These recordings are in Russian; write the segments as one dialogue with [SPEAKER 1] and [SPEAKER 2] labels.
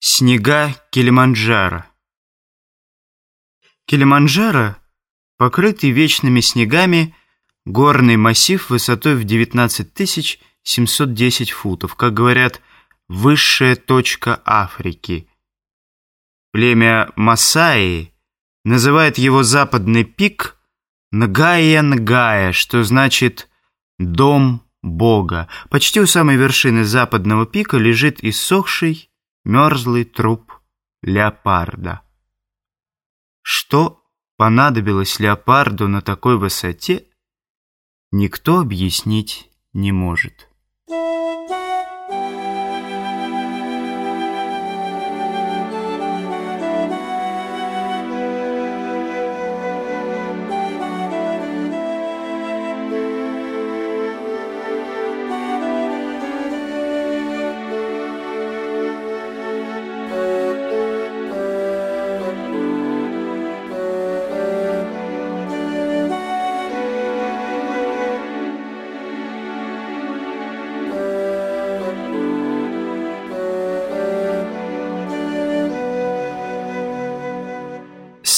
[SPEAKER 1] Снега Килиманджаро Килиманджаро, покрытый вечными снегами, горный массив высотой в 19 710 футов, как говорят, высшая точка Африки. Племя Масаи называет его западный пик Нгая-Нгая, что значит «дом Бога». Почти у самой вершины западного пика лежит иссохший мерзлый труп леопарда. Что понадобилось леопарду на такой высоте, никто объяснить не может.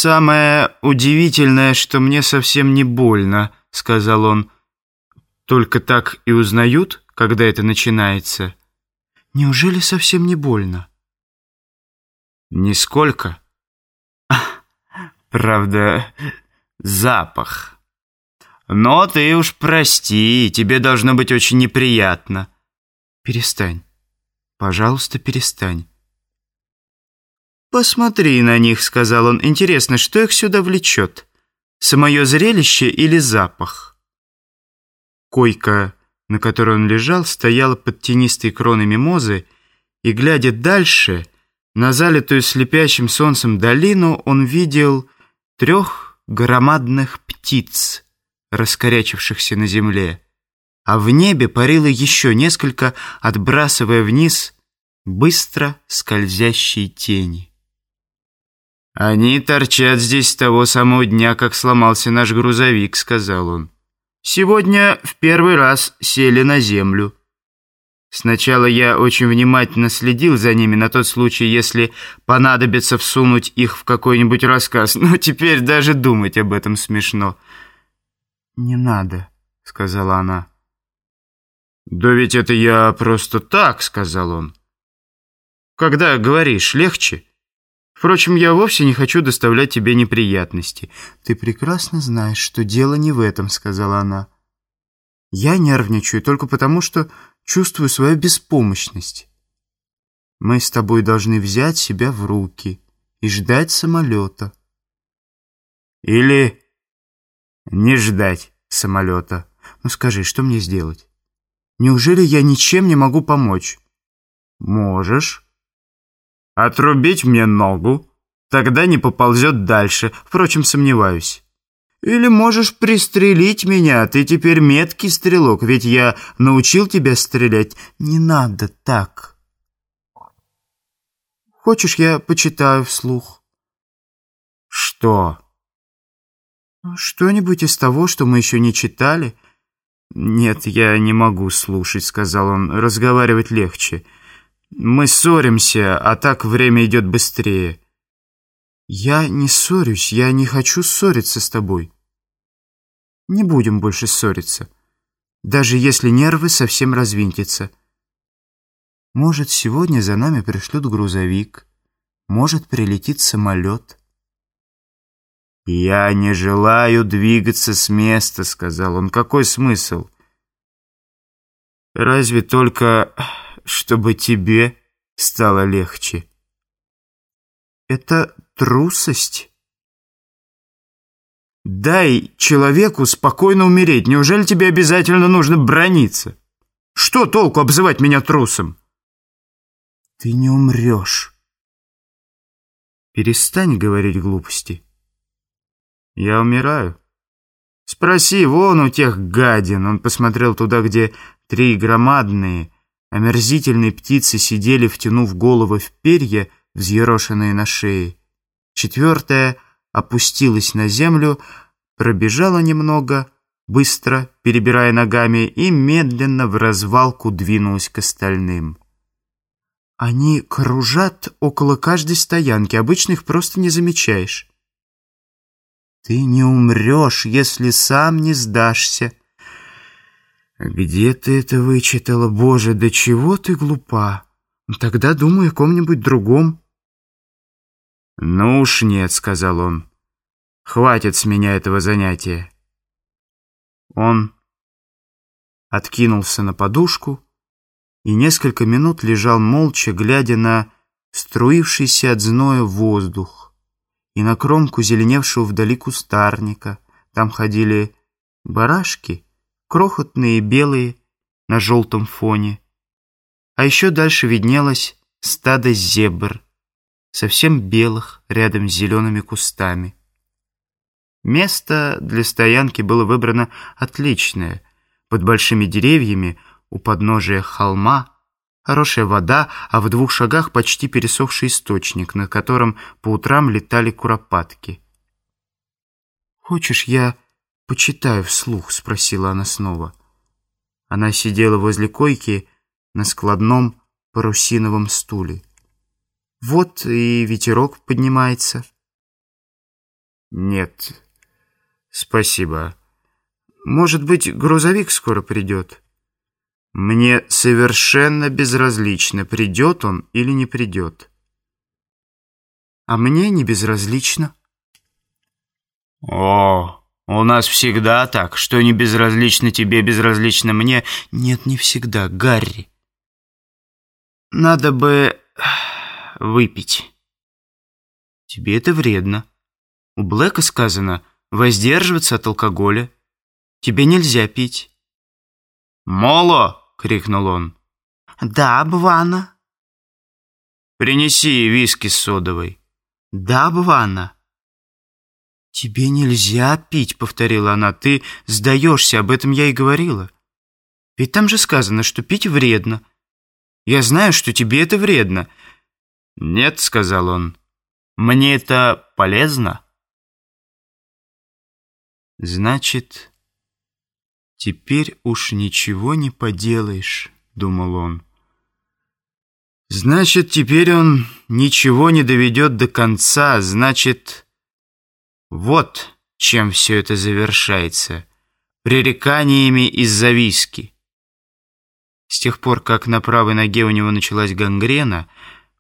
[SPEAKER 1] «Самое удивительное, что мне совсем не больно», — сказал он. «Только так и узнают, когда это начинается?» «Неужели совсем не больно?» «Нисколько. Правда, запах. Но ты уж прости, тебе должно быть очень неприятно». «Перестань. Пожалуйста, перестань». «Посмотри на них», — сказал он. «Интересно, что их сюда влечет? Самое зрелище или запах?» Койка, на которой он лежал, стояла под тенистой кроной мимозы, и, глядя дальше, на залитую слепящим солнцем долину, он видел трех громадных птиц, раскорячившихся на земле, а в небе парило еще несколько, отбрасывая вниз быстро скользящие тени. «Они торчат здесь с того самого дня, как сломался наш грузовик», — сказал он. «Сегодня в первый раз сели на землю». Сначала я очень внимательно следил за ними на тот случай, если понадобится всунуть их в какой-нибудь рассказ, но теперь даже думать об этом смешно. «Не надо», — сказала она. «Да ведь это я просто так», — сказал он. «Когда говоришь, легче?» Впрочем, я вовсе не хочу доставлять тебе неприятности. Ты прекрасно знаешь, что дело не в этом, сказала она. Я нервничаю только потому, что чувствую свою беспомощность. Мы с тобой должны взять себя в руки и ждать самолета. Или не ждать самолета. Ну скажи, что мне сделать? Неужели я ничем не могу помочь? Можешь. Отрубить мне ногу, тогда не поползет дальше, впрочем, сомневаюсь. Или можешь пристрелить меня, ты теперь меткий стрелок, ведь я научил тебя стрелять. Не надо так. Хочешь, я почитаю вслух? Что? Что-нибудь из того, что мы еще не читали? Нет, я не могу слушать, сказал он, разговаривать легче. Мы ссоримся, а так время идет быстрее. Я не ссорюсь, я не хочу ссориться с тобой. Не будем больше ссориться, даже если нервы совсем развинтятся. Может, сегодня за нами пришлют грузовик, может, прилетит самолет. «Я не желаю двигаться с места», — сказал он. «Какой смысл?» «Разве только...» чтобы тебе стало легче. Это трусость. Дай человеку спокойно умереть. Неужели тебе обязательно нужно брониться? Что толку обзывать меня трусом? Ты не умрешь. Перестань говорить глупости. Я умираю. Спроси, вон у тех гадин. Он посмотрел туда, где три громадные, Омерзительные птицы сидели, втянув головы в перья, взъерошенные на шее. Четвертая опустилась на землю, пробежала немного, быстро, перебирая ногами, и медленно в развалку двинулась к остальным. Они кружат около каждой стоянки, обычно их просто не замечаешь. Ты не умрешь, если сам не сдашься. Где ты это вычитала, Боже, до чего ты глупа? Тогда думай о ком-нибудь другом. Ну уж нет, сказал он. Хватит с меня этого занятия. Он откинулся на подушку и несколько минут лежал молча, глядя на струившийся от зноя воздух и на кромку зеленевшего вдали кустарника. Там ходили барашки, крохотные белые на желтом фоне. А еще дальше виднелось стадо зебр, совсем белых, рядом с зелеными кустами. Место для стоянки было выбрано отличное, под большими деревьями, у подножия холма хорошая вода, а в двух шагах почти пересохший источник, над которым по утрам летали куропатки. «Хочешь, я почитаю вслух?» — спросила она снова. Она сидела возле койки на складном парусиновом стуле. Вот и ветерок поднимается. «Нет, спасибо. Может быть, грузовик скоро придет?» Мне совершенно безразлично, придет он или не придет. А мне не безразлично. О, у нас всегда так, что не безразлично тебе, безразлично мне. Нет, не всегда, Гарри. Надо бы выпить. Тебе это вредно. У Блэка сказано воздерживаться от алкоголя. Тебе нельзя пить. «Моло!» — крикнул он. «Да, Бвана». «Принеси виски с содовой». «Да, Бвана». «Тебе нельзя пить», — повторила она. «Ты сдаешься, об этом я и говорила. Ведь там же сказано, что пить вредно. Я знаю, что тебе это вредно». «Нет», — сказал он, — «мне это полезно». «Значит...» «Теперь уж ничего не поделаешь», — думал он. «Значит, теперь он ничего не доведет до конца, значит, вот чем все это завершается, пререканиями из-за виски». С тех пор, как на правой ноге у него началась гангрена,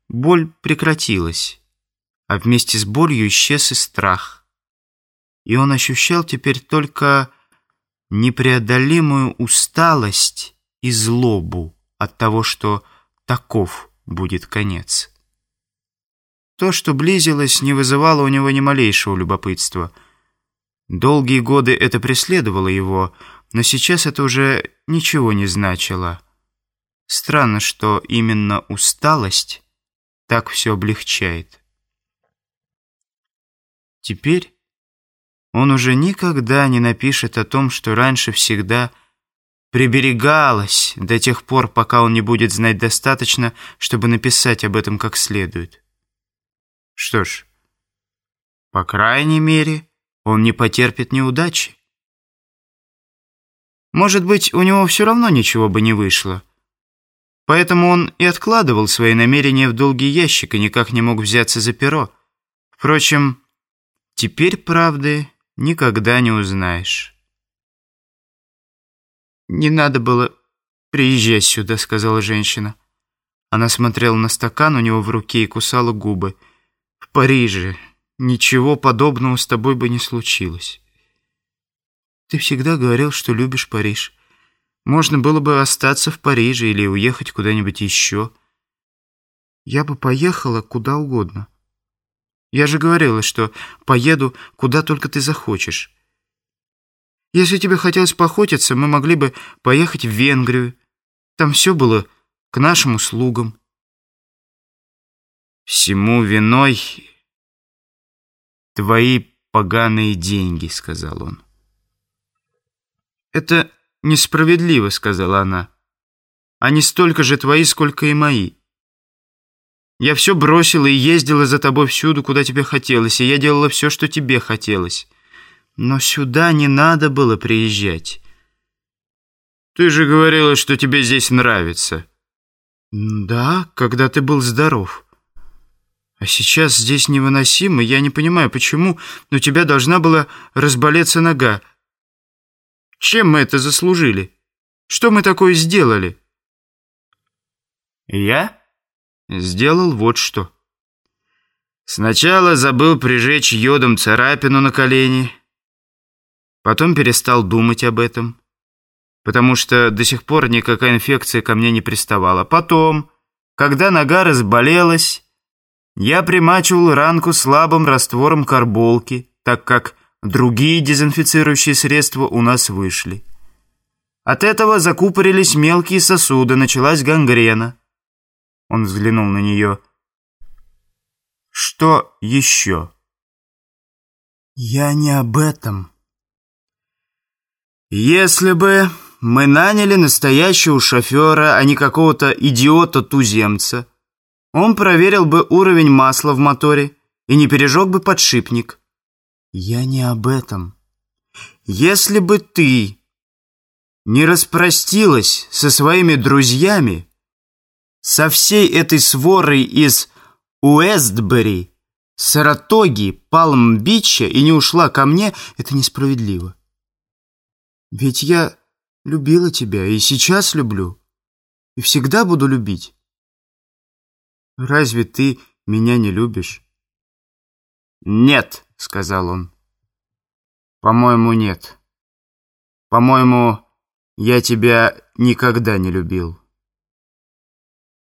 [SPEAKER 1] боль прекратилась, а вместе с болью исчез и страх. И он ощущал теперь только непреодолимую усталость и злобу от того, что таков будет конец. То, что близилось, не вызывало у него ни малейшего любопытства. Долгие годы это преследовало его, но сейчас это уже ничего не значило. Странно, что именно усталость так все облегчает. Теперь он уже никогда не напишет о том, что раньше всегда приберегалось до тех пор, пока он не будет знать достаточно, чтобы написать об этом как следует. Что ж, по крайней мере, он не потерпит неудачи. Может быть, у него все равно ничего бы не вышло. Поэтому он и откладывал свои намерения в долгий ящик и никак не мог взяться за перо. Впрочем, теперь правды никогда не узнаешь. «Не надо было приезжать сюда», — сказала женщина. Она смотрела на стакан у него в руке и кусала губы. «В Париже ничего подобного с тобой бы не случилось. Ты всегда говорил, что любишь Париж. Можно было бы остаться в Париже или уехать куда-нибудь еще. Я бы поехала куда угодно. Я же говорила, что поеду, куда только ты захочешь. Если тебе хотелось поохотиться, мы могли бы поехать в Венгрию. Там все было к нашим услугам. Всему виной твои поганые деньги, сказал он. Это несправедливо, сказала она. Они столько же твои, сколько и мои. Я все бросила и ездила за тобой всюду, куда тебе хотелось, и я делала все, что тебе хотелось. Но сюда не надо было приезжать. Ты же говорила, что тебе здесь нравится. Да, когда ты был здоров. А сейчас здесь невыносимо. Я не понимаю, почему, но у тебя должна была разболеться нога. Чем мы это заслужили? Что мы такое сделали? Я сделал вот что. Сначала забыл прижечь йодом царапину на колени. Потом перестал думать об этом потому что до сих пор никакая инфекция ко мне не приставала. Потом, когда нога разболелась, я примачивал ранку слабым раствором карболки, так как другие дезинфицирующие средства у нас вышли. От этого закупорились мелкие сосуды, началась гангрена. Он взглянул на нее. «Что еще?» «Я не об этом». «Если бы мы наняли настоящего шофера, а не какого-то идиота-туземца. Он проверил бы уровень масла в моторе и не пережег бы подшипник. Я не об этом. Если бы ты не распростилась со своими друзьями, со всей этой сворой из Уэстбери, Саратоги, Палм-Бича и не ушла ко мне, это несправедливо. Ведь я Любила тебя и сейчас люблю. И всегда буду любить. Разве ты меня не любишь? Нет, сказал он. По-моему, нет. По-моему, я тебя никогда не любил.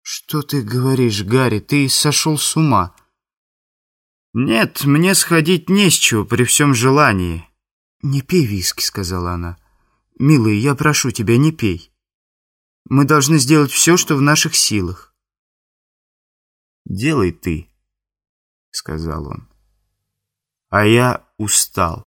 [SPEAKER 1] Что ты говоришь, Гарри? Ты сошел с ума. Нет, мне сходить не с чего при всем желании. Не пей виски, сказала она. «Милый, я прошу тебя, не пей. Мы должны сделать все, что в наших силах». «Делай ты», — сказал он. «А я устал».